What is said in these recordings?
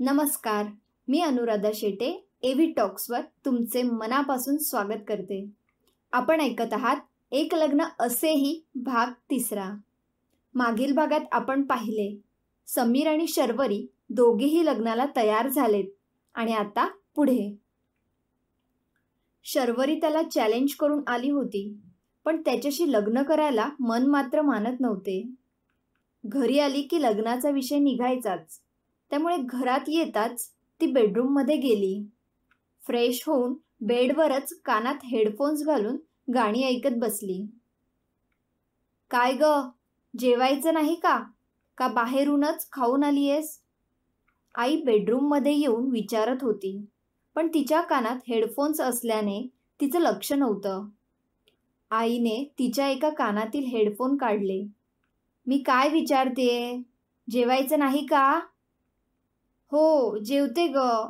नमस्कार मी अनुराधा शेटे एव्ही टॉक्सवर तुमचे मनापासून स्वागत करते. आपण ऐकत आहात एक लग्न असेही भाग तिसरा. मागील भागात आपण पाहिले समीर आणि शर्वरी दोघेही लग्नाला तयार झालेत आणि आता पुढे. शर्वरी त्याला चॅलेंज करून आली होती पण त्याच्याशी लग्न करायला मन मात्र मानत नव्हते. घरी आली की लग्नाचा विषय निघायचाच. त्यामुळे घरात येताच ती बेडरूममध्ये गेली. फ्रेश होऊन बेडवरच कानात हेडफोन्स घालून गाणी ऐकत बसली. काय ग? जेवायचं नाही का? का बाहेरूनच खाऊन आलीयेस? आई बेडरूममध्ये येऊन विचारत होती पण तिच्या कानात हेडफोन्स असल्याने तिचं लक्ष नव्हतं. आईने तिच्या एका कानातील हेडफोन काढले. मी काय विचारतेय? जेवायचं नाही का? हो जेवते ग.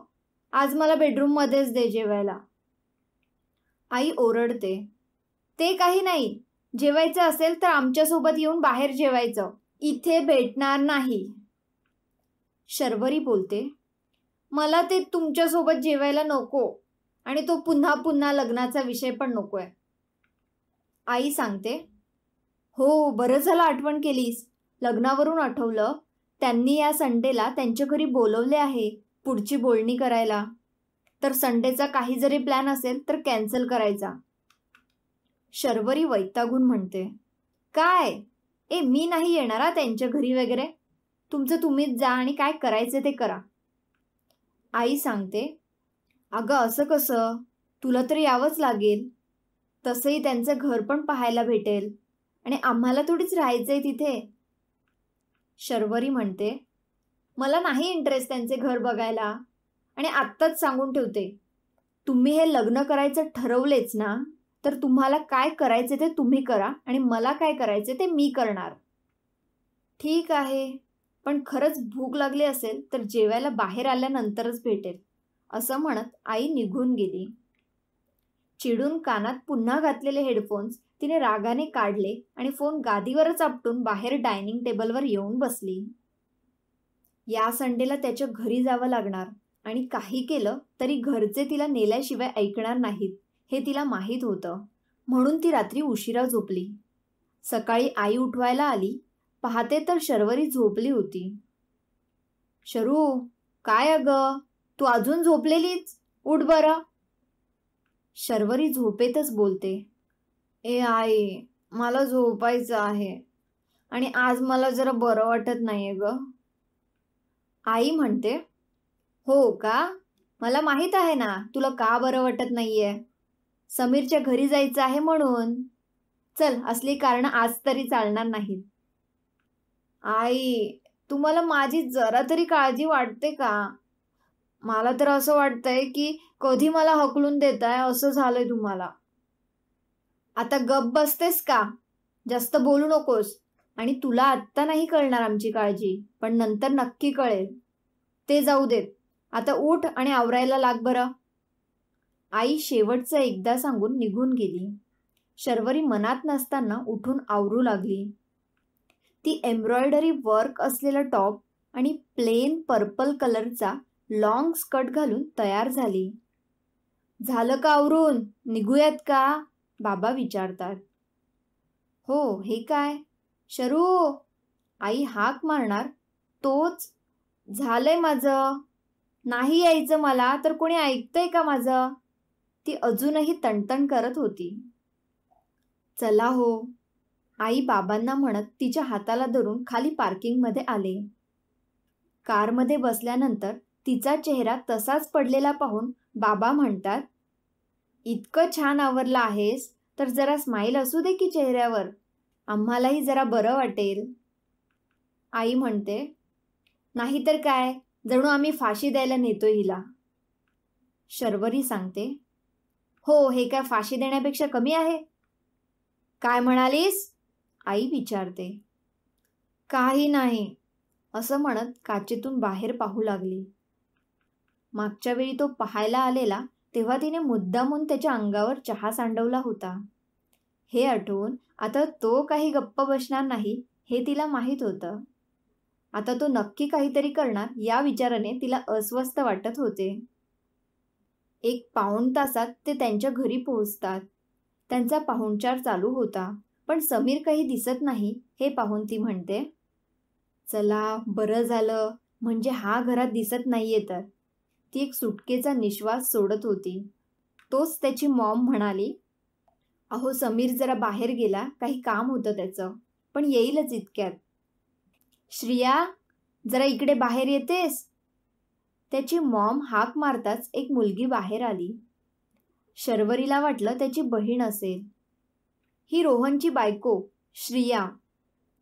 आज मला बेडरूममध्येच दे जेवायला. आई ओरडते. ते काही नाही. जेवायचं असेल तर आमच्यासोबत येऊन बाहेर जेवायचं. इथे भेटणार नाही. शर्वरी बोलते. मला ते तुमच्यासोबत जेवायला नको. आणि तो पुन्हा पुन्हा लग्नाचा विषय पण नकोय. आई सांगते. हो बरं झालं आठवण केलीस. लग्नावरून आठवलं. त्यांनी या संडेला त्यांच्या घरी बोलवले आहे पुढची बोलणी करायला. तर संडेचा काही जरी प्लॅन असेल तर कॅन्सल करायचा. शर्वरी वैतागून म्हणते काय? ए मी नाही येणार हा त्यांच्या घरी वगैरे? तुमचं तुम्हीच जा आणि काय करायचं ते करा. आई सांगते अगं असं कसं? तुला तर यावंच लागेल. तसंही त्यांचं घर पण पाहायला भेटेल. आणि आम्हाला थोडीच राहायचंय तिथे. शर्वरी म्हणते मला नाही इंटरेस्ट त्यांचे घर बघायला. आणि आत्ताच सांगून ठेवते तुम्ही हे लग्न करायचं ठरवलेच ना तर तुम्हाला काय करायचे ते तुम्ही करा आणि मला काय करायचे ते मी करणार. ठीक आहे पण खरंच भूक लागली असेल तर जेवायला बाहेर आल्यानंतरच भेटेल असं म्हणत आई निघून गेली. चिडून कानात पुन्हा घातलेले हेडफोन्स तिने रागाने काढले आणि फोन गादीवरच आपटून बाहेर डायनिंग टेबलवर येऊन बसली. या संडेला त्याच्या घरी जावं लागणार आणि काही केलं तरी घरचे तिला नेल्याशिवाय ऐकणार नाहीत हे तिला माहीत होतं. म्हणून ती रात्री उशिरा झोपली. सकाळी आई उठवायला आली पाहते तर शर्वरी झोपली होती. शरू काय अगं? तू अजून झोपलेलीच? उठ बरं. शर्वरी झोपेतच बोलते. ए आई मला झोपायचं आहे आणि आज मला जरा बरं वाटत नाहीये ग. आई म्हणते हो का? मला माहीत आहे ना तुला का बरं वाटत नाहीये? समीरच्या घरी जायचं आहे म्हणून. चल असली कारण आज तरी चालणार नाहीत. आई तुम्हाला माझी जरा तरी काळजी वाटते का? मला तर असं वाटतंय की कधी मला हकलून देताय असं झालंय तुम्हाला. आता गप बसतेस का? जास्त बोलू नकोस. आणि तुला आत्ता नाही कळणार आमची काळजी पण नंतर नक्की कळेल. ते जाऊ देत. आता उठ आणि आवरायला लाग बरं. आई शेवटचं एकदा सांगून निघून गेली. शर्वरी मनात नसताना उठून आवरू लागली. ती एम्ब्रॉयडरी वर्क असलेला टॉप आणि प्लेन पर्पल कलरचा लॉंग स्कर्ट घालून तयार झाली. झालं का आवरून? निघूयात का? बाबा विचारतात. हो हे काय? शरू आई हाक मारणार. तोच झालंय माझं. नाही यायचं मला तर कोणी ऐकतंय का माझं? ती अजूनही तणतण करत होती. चला हो. आई बाबांना म्हणत तिच्या हाताला धरून खाली पार्किंगमध्ये आले. कारमध्ये बसल्यानंतर तिचा चेहरा तसाच पडलेला पाहून बाबा म्हणतात इतकं छान आवरलं आहेस तर जरा स्माईल असू दे की चेहऱ्यावर. आम्हालाही जरा बरं वाटेल. आई म्हणते नाहीतर काय जणू आम्ही फाशी द्यायला नेतो हिला. शर्वरी सांगते हो हे काय फाशी देण्यापेक्षा कमी आहे? काय म्हणालीस? आई विचारते काही नाही असं म्हणत काचेतून बाहेर पाहू लागली. मागच्या वेळी तो पाहायला आलेला तेव्हा तिने मुद्दामून त्याच्या अंगावर चहा सांडवला होता. हे आठवून आता तो काही गप्प बसणार नाही हे तिला माहीत होतं. आता तो नक्की काहीतरी करणार या विचाराने तिला अस्वस्थ वाटत होते. एक पाऊण तासात ते त्यांच्या घरी पोहोचतात. त्यांचा पाहुणचार चालू होता पण समीर काही दिसत नाही हे पाहून ती म्हणते चला बरं झालं म्हणजे हा घरात दिसत नाहीये तर. ती एक सुटकेचा निश्वास सोडत होती. तोच त्याची मॉम म्हणाली अहो समीर जरा बाहेर गेला काही काम होतं त्याचं पण येईलच इतक्यात. श्रिया जरा इकडे बाहेर येतेस? त्याची मॉम हाक मारताच एक मुलगी बाहेर आली. शर्वरीला वाटलं त्याची बहीण असेल. ही रोहनची बायको श्रिया.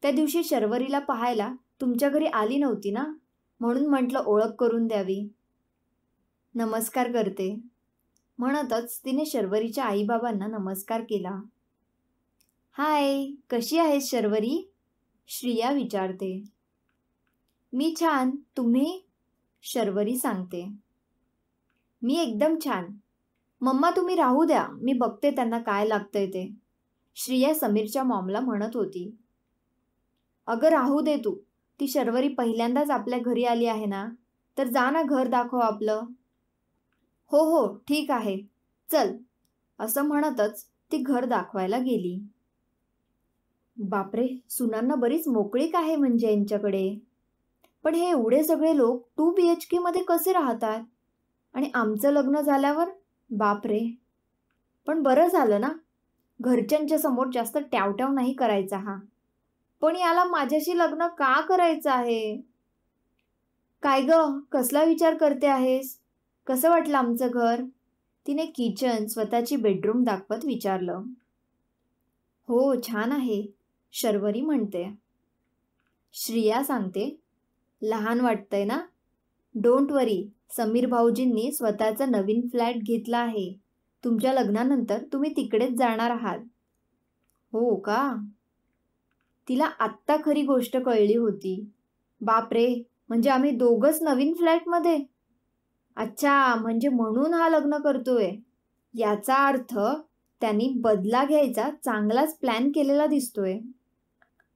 त्या दिवशी शर्वरीला पाहायला तुमच्या घरी आली नव्हती ना? म्हणून म्हटलं ओळख करून द्यावी. नमस्कार करते. म्हणतच तिने शर्वरीच्या आईबाबांना नमस्कार केला. हाय कशी आहेस शर्वरी? श्रिया विचारते. मी छान तुम्ही? शर्वरी सांगते. मी एकदम छान. मम्मा तुम्ही राहू द्या मी बघते त्यांना काय लागतंय ते. श्रिया समीरच्या मॉमला म्हणत होती. अगं राहू दे तू. ती शर्वरी पहिल्यांदाच आपल्या घरी आली आहे ना? तर जा ना घर दाखव आपलं. हो हो ठीक आहे. चल. असं म्हणतच ती घर दाखवायला गेली. बापरे सुनांना बरीच मोकळीक आहे म्हणजे यांच्याकडे. पण हे एवढे सगळे लोक टू बी एच केमध्ये कसे राहतात? आणि आमचं लग्न झाल्यावर? बापरे. पण बरं झालं ना. घरच्यांच्या समोर जास्त ट्यावट्याव नाही करायचा हा. पण याला माझ्याशी लग्न का करायचं आहे? काय ग कसला विचार करते आहेस? कसं वाटलं आमचं घर? तिने किचन स्वतःची बेडरूम दाखवत विचारलं. हो छान आहे शर्वरी म्हणते. श्रिया सांगते लहान वाटतंय ना? डोंट वरी समीर भाऊजींनी स्वतःचा नवीन फ्लॅट घेतला आहे. तुमच्या लग्नानंतर तुम्ही तिकडेच जाणार आहात. हो का? तिला आत्ता खरी गोष्ट कळली होती. बापरे म्हणजे आम्ही दोघंच नवीन फ्लॅटमध्ये अच्छा म्हणजे म्हणून हा लग्न करतोय? याचा अर्थ त्यांनी बदला घ्यायचा चांगलाच प्लॅन केलेला दिसतोय.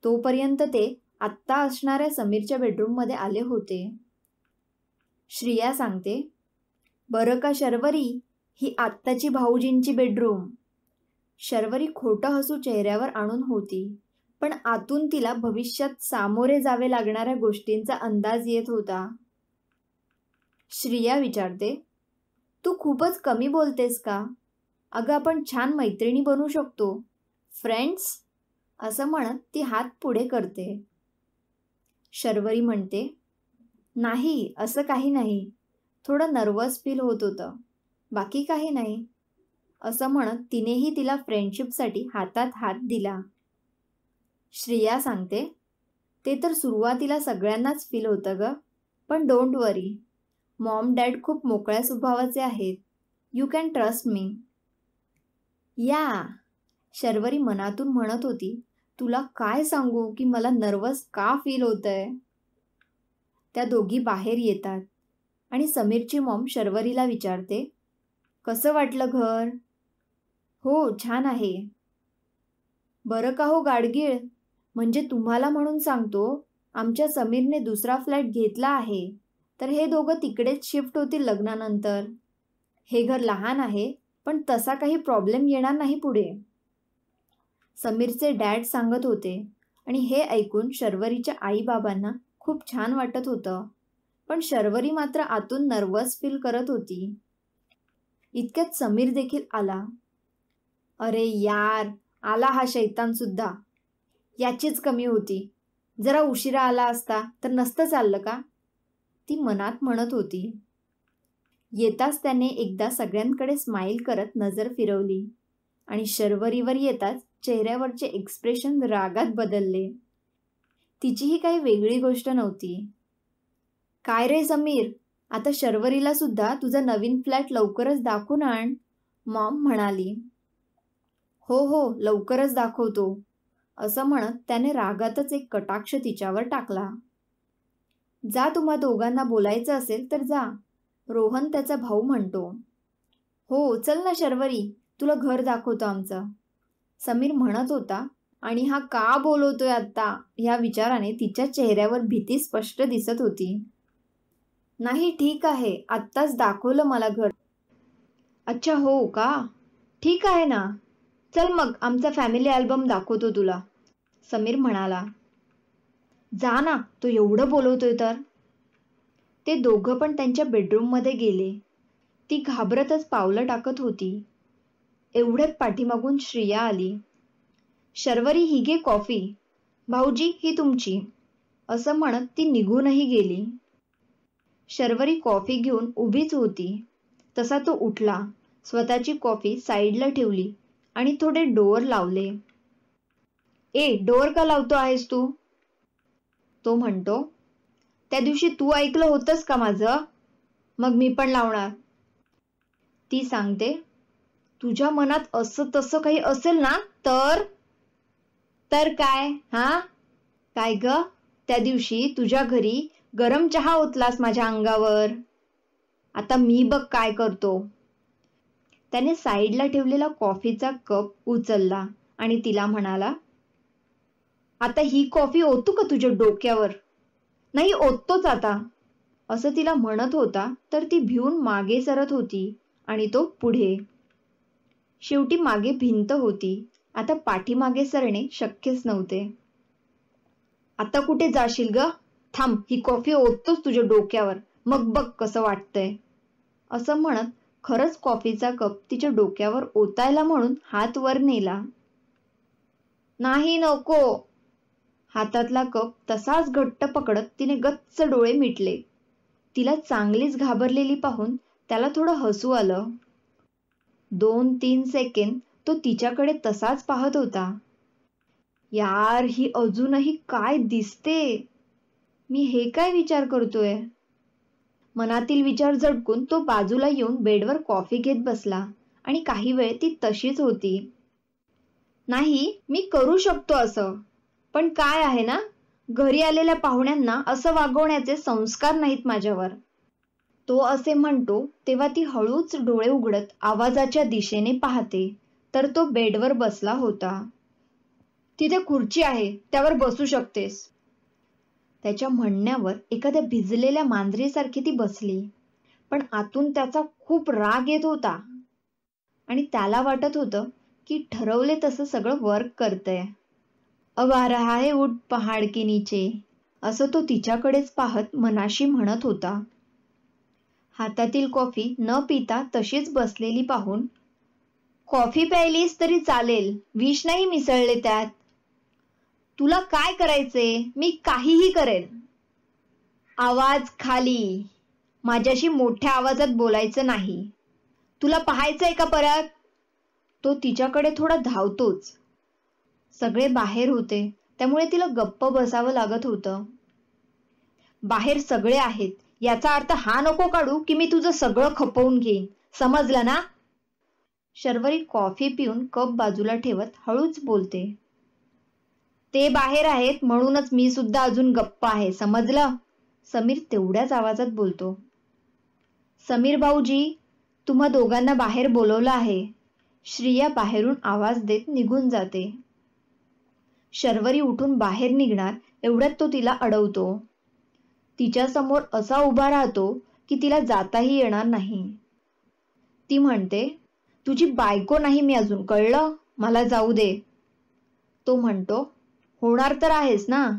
तोपर्यंत ते आत्ता असणाऱ्या समीरच्या बेडरूममध्ये आले होते. श्रिया सांगते बरं का शर्वरी? ही आत्ताची भाऊजींची बेडरूम शर्वरी खोटं हसू चेहऱ्यावर आणून होती पण आतून तिला भविष्यात सामोरे जावे लागणाऱ्या गोष्टींचा अंदाज येत होता. श्रिया विचारते तू खूपच कमी बोलतेस का? अगं आपण छान मैत्रिणी बनू शकतो. फ्रेंड्स असं म्हणत ती हात पुढे करते. शर्वरी म्हणते नाही असं काही नाही. थोडं नर्वस फील होत होतं. बाकी काही नाही. असं म्हणत तिनेही तिला फ्रेंडशिपसाठी हातात हात दिला. श्रिया सांगते ते तर सुरुवातीला सगळ्यांनाच फील होतं ग पण डोंट वरी मॉम डॅड खूप मोकळ्या स्वभावाचे आहेत. यू कॅन ट्रस्ट मी या. शर्वरी मनातून म्हणत होती तुला काय सांगू की मला नर्वस का फील होत आहे त्या दोघी बाहेर येतात आणि समीरची मॉम शर्वरीला विचारते कसं वाटलं घर? हो छान आहे. बरं का हो गाडगीळ. म्हणजे तुम्हाला म्हणून सांगतो आमच्या समीरने दुसरा फ्लॅट घेतला आहे. तर हे दोघं तिकडेच शिफ्ट होतील लग्नानंतर. हे घर लहान आहे पण तसा काही प्रॉब्लेम येणार नाही पुढे. समीरचे डॅड सांगत होते आणि हे ऐकून शर्वरीच्या आईबाबांना खूप छान वाटत होतं. पण शर्वरी मात्र आतून नर्वस फील करत होती. इतक्यात समीर देखील आला. अरे यार आला हा शैतानसुद्धा याचीच कमी होती. जरा उशिरा आला असता तर नसतं चाललं का? ती मनात म्हणत होती. येताच त्याने एकदा सगळ्यांकडे स्माईल करत नजर फिरवली आणि शर्वरीवर येताच चेहऱ्यावरचे एक्सप्रेशन रागात बदलले. तिचीही काही वेगळी गोष्ट नव्हती. काय रे समीर आता शर्वरीला सुद्धा तुझा नवीन फ्लॅट लवकरच दाखवून आण मॉम म्हणाली. हो हो लवकरच दाखवतो असं म्हणत त्याने रागातच एक कटाक्ष तिच्यावर टाकला. जा तुम्हा दोघांना बोलायचं असेल तर जा. रोहन त्याचा भाऊ म्हणतो. हो चल ना शर्वरी तुला घर दाखवतो आमचं. समीर म्हणत होता आणि हा का बोलवतोय आत्ता? ह्या विचाराने तिच्या चेहऱ्यावर भीती स्पष्ट दिसत होती. नाही ठीक आहे आत्ताच दाखवलं मला घर. अच्छा हो का? ठीक आहे ना. चल मग आमचा फॅमिली अल्बम दाखवतो तुला समीर म्हणाला. जा ना तो एवढं बोलवतोय तर. ते दोघं पण त्यांच्या बेडरूममध्ये गेले. ती घाबरतच पावलं टाकत होती. एवढ्यात पाठीमागून श्रिया आली. शर्वरी ही घे कॉफी. भाऊजी ही तुमची. असं म्हणत ती निघूनही गेली. शर्वरी कॉफी घेऊन उभीच होती. तसा तो उठला. स्वतःची कॉफी साईडला ठेवली आणि थोडे डोअर लावले. ए डोअर का लावतो आहेस तू? तो म्हणतो त्या दिवशी तू ऐकलं होतंस का माझं? मग मी पण लावणार. ती सांगते तुझ्या मनात असं तसं काही असेल ना तर? तर काय? हा? काय ग? त्या दिवशी तुझ्या घरी गरम चहा ओतलास माझ्या अंगावर. आता मी बघ काय करतो. त्याने साईडला ठेवलेला कॉफीचा कप उचलला आणि तिला म्हणाला आता ही कॉफी ओतू का तुझ्या डोक्यावर? नाही ओततोच आता. असं तिला म्हणत होता तर ती भिवून मागे सरत होती आणि तो पुढे. शेवटी मागे भिंत होती. आता पाठीमागे सरणे शक्यच नव्हते. आता कुठे जाशील ग? थांब ही कॉफी ओततोच तुझ्या डोक्यावर. मग बघ कसं वाटतंय. असं म्हणत खरंच कॉफीचा कप तिच्या डोक्यावर ओतायला म्हणून हात वर नेला. नाही नको. हातातला कप तसाच घट्ट पकडत तिने गच्च डोळे मिटले. तिला चांगलीच घाबरलेली पाहून त्याला थोडं हसू आलं. दोन तीन सेकंद तो तिच्याकडे तसाच पाहत होता. यार ही अजूनही काय दिसते? मी हे काय विचार करतोय? मनातील विचार झटकून तो बाजूला येऊन बेडवर कॉफी घेत बसला आणि काही वेळ ती तशीच होती. नाही मी करू शकतो असं. पण काय आहे ना? घरी आलेल्या पाहुण्यांना असं वागवण्याचे संस्कार नाहीत माझ्यावर. तो असे म्हणतो तेव्हा ती हळूच डोळे उघडत आवाजाच्या दिशेने पाहते. तर तो बेडवर बसला होता. तिथे खुर्ची आहे त्यावर बसू शकतेस. त्याच्या म्हणण्यावर एखाद्या भिजलेल्या मांजरीसारखी ती बसली. पण आतून त्याचा खूप राग येत होता. आणि त्याला वाटत होतं की ठरवले तसं सगळं वर्क करतंय. अब आ रहा है उठ पहाड के नीचे असं तो तिच्याकडेच पाहत मनाशी म्हणत होता. हातातील कॉफी न पिता तशीच बसलेली पाहून कॉफी प्यायलीस तरी चालेल विष नाही मिसळले त्यात. तुला काय करायचे? मी काहीही करेन. आवाज खाली. माझ्याशी मोठ्या आवाजात बोलायचं नाही. तुला पाहायचंय का परत? तो तिच्याकडे थोडा धावतोच. सगळे बाहेर होते. त्यामुळे तिला गप्प बसावं लागत होतं. बाहेर सगळे आहेत. याचा अर्थ हा नको काढू की मी तुझं सगळं खपवून घेईन. समजलं ना? शर्वरी कॉफी पिऊन कप बाजूला ठेवत हळूच बोलते. ते बाहेर आहेत म्हणूनच मी सुद्धा अजून गप्प आहे. समजलं? समीर तेवढ्याच आवाजात बोलतो. समीर भाऊजी तुम्हा दोघांना बाहेर बोलवलं आहे. श्रिया बाहेरून आवाज देत निघून जाते. शर्वरी उठून बाहेर निघणार एवढ्यात तो तिला अडवतो. तिच्या समोर असा उभा राहतो की तिला जाताही येणार नाही. ती म्हणते तुझी बायको नाही मी अजून कळलं? मला जाऊ दे. तो म्हणतो होणार तर आहेस ना?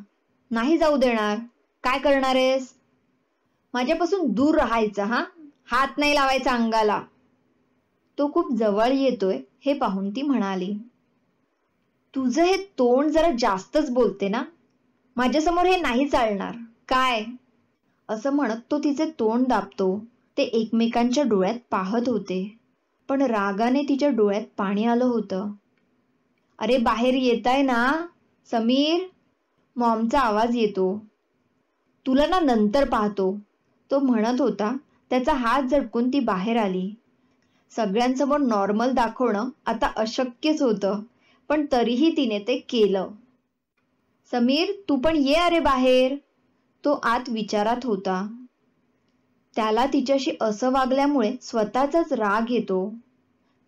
नाही जाऊ देणार. काय करणार आहेस? माझ्यापासून दूर राहायचं हा? हात नाही लावायचा अंगाला. तो खूप जवळ येतोय हे पाहून ती म्हणाली. तुझं हे तोंड जरा जास्तच बोलते ना? माझ्यासमोर हे नाही चालणार. काय? असं म्हणत तो तिचे तोंड दाबतो. ते एकमेकांच्या डोळ्यात पाहत होते. पण रागाने तिच्या डोळ्यात पाणी आलं होतं. अरे बाहेर येत आहे ना समीर? मॉमचा आवाज येतो. तुला ना नंतर पाहतो. तो म्हणत होता. त्याचा हात झटकून ती बाहेर आली. सगळ्यांसमोर नॉर्मल दाखवणं आता अशक्यच होतं. पण तरीही तिने ते केलं. समीर तू पण ये अरे बाहेर. तो आत विचारात होता. त्याला तिच्याशी असं वागल्यामुळे स्वतःचाच राग येतो.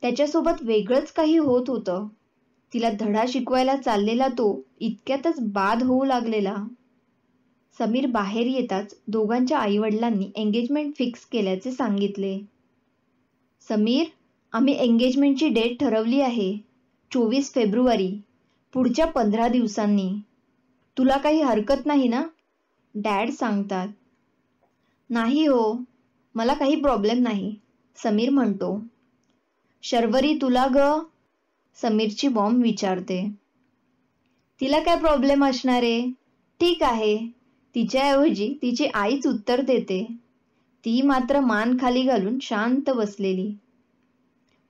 त्याच्यासोबत वेगळंच काही होत होतं. तिला धडा शिकवायला चाललेला तो इतक्यातच बाद होऊ लागलेला. समीर बाहेर येताच दोघांच्या आईवडिलांनी एंगेजमेंट फिक्स केल्याचे सांगितले. समीर आम्ही एंगेजमेंटची डेट ठरवली आहे. चोवीस फेब्रुवारी पुढच्या पंधरा दिवसांनी. तुला काही हरकत नाही ना? डॅड सांगतात. नाही हो मला काही प्रॉब्लेम नाही समीर म्हणतो. शर्वरी तुला ग समीरची बॉम्ब विचारते. तिला काय प्रॉब्लेम असणार आहे? ठीक आहे तिच्याऐवजी तिची आईच उत्तर देते. ती मात्र मान खाली घालून शांत बसलेली.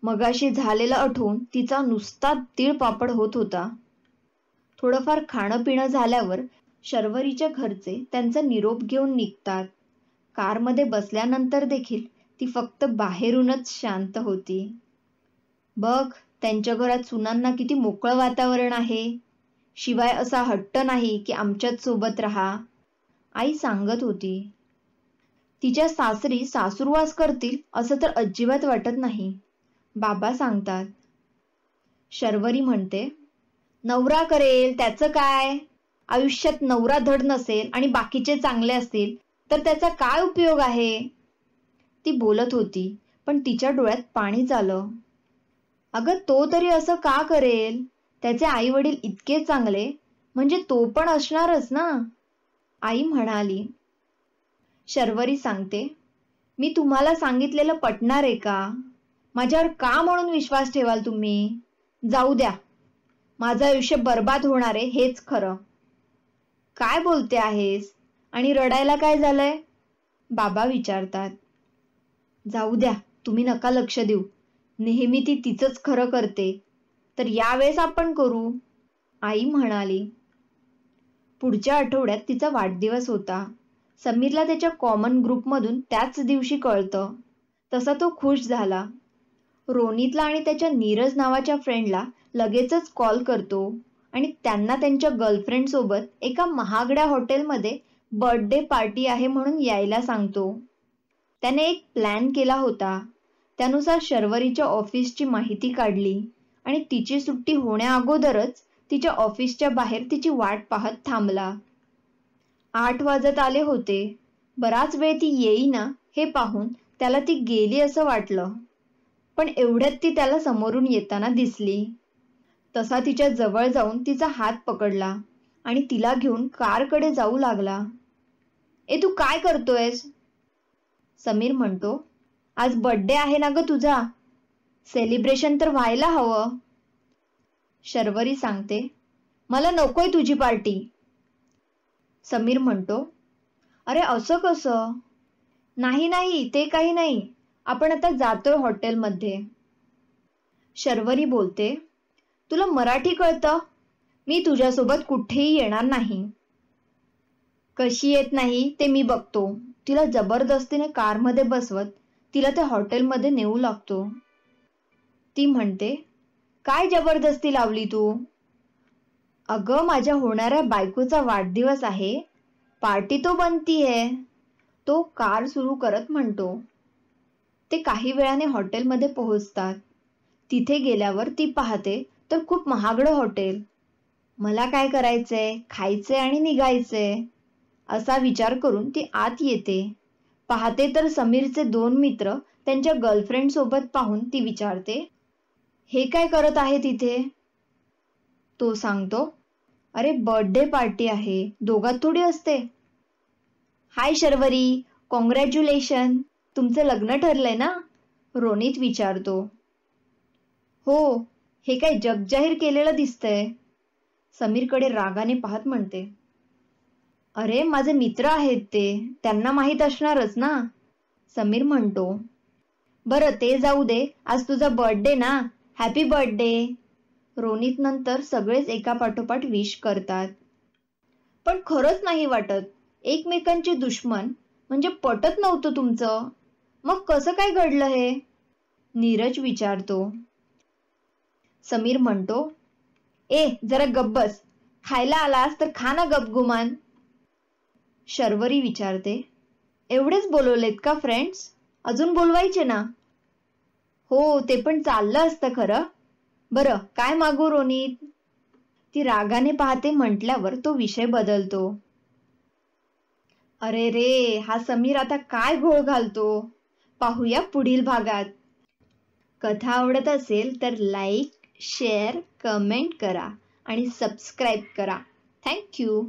मगाशी झालेलं आठवून तिचा नुसता तीळपापड होत होता. थोडंफार खाणं पिणं झाल्यावर शर्वरीच्या घरचे त्यांचा निरोप घेऊन निघतात. कारमध्ये बसल्यानंतर देखील ती फक्त बाहेरूनच शांत होती. बघ त्यांच्या घरात सुनांना किती मोकळं वातावरण आहे. शिवाय असा हट्ट नाही की आमच्याच सोबत राहा. आई सांगत होती. तिच्या सासरी सासूरवास करतील असं तर अजिबात वाटत नाही. बाबा सांगतात. शर्वरी म्हणते नवरा करेल त्याचं काय? आयुष्यात नवरा धड नसेल आणि बाकीचे चांगले असतील तर त्याचा काय उपयोग आहे? ती बोलत होती पण तिच्या डोळ्यात पाणी झालं अगं तो तरी असं का करेल? त्याचे आई वडील इतके चांगले म्हणजे तो पण असणारच ना? आई म्हणाली. शर्वरी सांगते मी तुम्हाला सांगितलेलं पटणार आहे का? माझ्यावर का म्हणून विश्वास ठेवाल तुम्ही? जाऊ द्या. माझं आयुष्य बर्बाद होणार आहे हेच खरं. काय बोलते आहेस? आणि रडायला काय झालंय? बाबा विचारतात. जाऊ द्या तुम्ही नका लक्ष देऊ. नेहमी ती तिचंच खरं करते. तर यावेळेस आपण करू? आई म्हणाली. पुढच्या आठवड्यात तिचा वाढदिवस होता. समीरला त्याच्या कॉमन ग्रुपमधून त्याच दिवशी कळतं. तसा तो खुश झाला. रोनितला आणि त्याच्या नीरज नावाच्या फ्रेंडला लगेचच कॉल करतो. आणि त्यांना त्यांच्या गर्लफ्रेंड सोबत एका महागड्या हॉटेलमध्ये बर्थडे पार्टी आहे म्हणून यायला सांगतो. त्याने एक प्लॅन केला होता. त्यानुसार शर्वरीच्या ऑफिसची माहिती काढली. आणि तिची सुट्टी होण्याअगोदरच तिच्या ऑफिसच्या बाहेर तिची वाट पाहत थांबला. आठ वाजत आले होते. बराच वेळ ती येईना हे पाहून त्याला ती गेली असं वाटलं. पण एवढ्यात ती त्याला समोरून येताना दिसली. तसा तिच्या जवळ जाऊन तिचा हात पकडला आणि तिला घेऊन कारकडे जाऊ लागला. ए तू काय करतोयस? समीर म्हणतो. आज बर्थडे आहे ना ग तुझा. सेलिब्रेशन तर व्हायला हवं. शर्वरी सांगते. मला नकोय तुझी पार्टी. समीर म्हणतो. अरे असं कसं? नाही नाही ते काही नाही. आपण आता जातोय हॉटेलमध्ये. शर्वरी बोलते तुला मराठी कळतं? मी तुझ्यासोबत कुठेही येणार नाही. कशी येत नाही ते मी बघतो. तिला जबरदस्तीने कारमध्ये बसवत तिला त्या हॉटेलमध्ये नेऊ लागतो. ती म्हणते काय जबरदस्ती लावली तू? अगं माझ्या होणाऱ्या बायकोचा वाढदिवस आहे. पार्टी तो बनतीये. तो कार सुरू करत म्हणतो. ते काही वेळाने हॉटेलमध्ये पोहोचतात. तिथे गेल्यावर ती पाहते तर खूप महागडं हॉटेल. मला काय करायचंय? खायचंय आणि निघायचंय. असा विचार करून ती आत येते. पाहते तर समीरचे दोन मित्र त्यांच्या गर्लफ्रेंड सोबत पाहून ती विचारते हे काय करत आहे तिथे? तो सांगतो अरे बर्थडे पार्टी आहे. दोघात थोडी असते. हाय शर्वरी. कॉंग्रॅच्युलेशन. तुमचं लग्न ठरलंय ना? रोनित विचारतो. हो हे काय जगजाहीर केलेलं दिसतंय? समीरकडे रागाने पाहत म्हणते. अरे माझे मित्र आहेत ते त्यांना माहीत असणारच ना? समीर म्हणतो. बरं ते जाऊ दे आज तुझा बर्थडे ना? हॅपी बर्थडे रोनित नंतर सगळेच एका पाठोपाठ विश करतात. पण खरंच नाही वाटत. एकमेकांचे दुश्मन म्हणजे पटत नव्हतं तुमचं. मग कसं काय घडलं हे? नीरज विचारतो. समीर म्हणतो ए जरा गब्बस खायला आलास तर खा ना गपगुमान शर्वरी विचारते एवढेच बोलवलेत का फ्रेंड्स अजून बोलवायचे ना? हो ते पण चाललं असतं खरं. बरं काय मागू रोनीत? ती रागाने पाहते म्हटल्यावर तो विषय बदलतो. अरे रे हा समीर आता काय घोळ घालतो? पाहूया पुढील भागात. कथा आवडत असेल तर लाईक शेअर कमेंट करा आणि सबस्क्राईब करा. थँक्यू